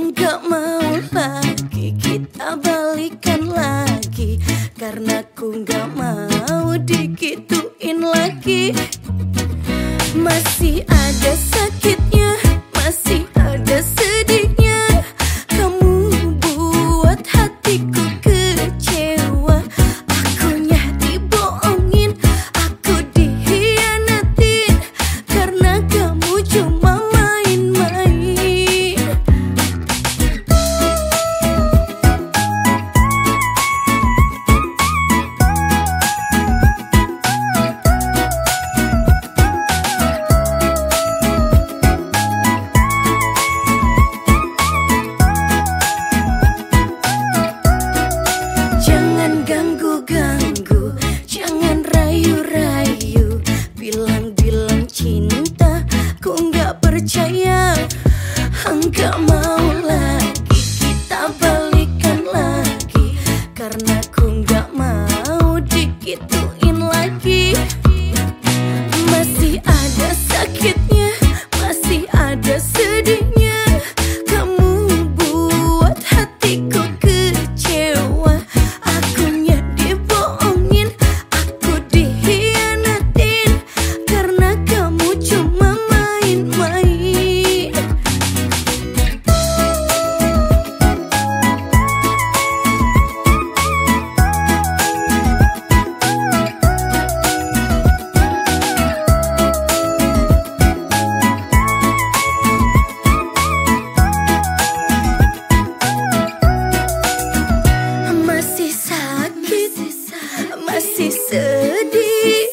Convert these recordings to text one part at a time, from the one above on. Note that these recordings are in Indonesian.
Enggak mau lagi Kita balikan lagi. Karena ku nggak mau Dikituin lagi. Masih ada sakitnya percaya Enggak mau lagi Kita balikan lagi. Karena ku sedih.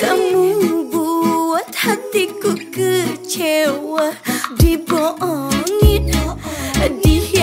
Kamu buat hatiku kecewa. Dibohongin, dihianatin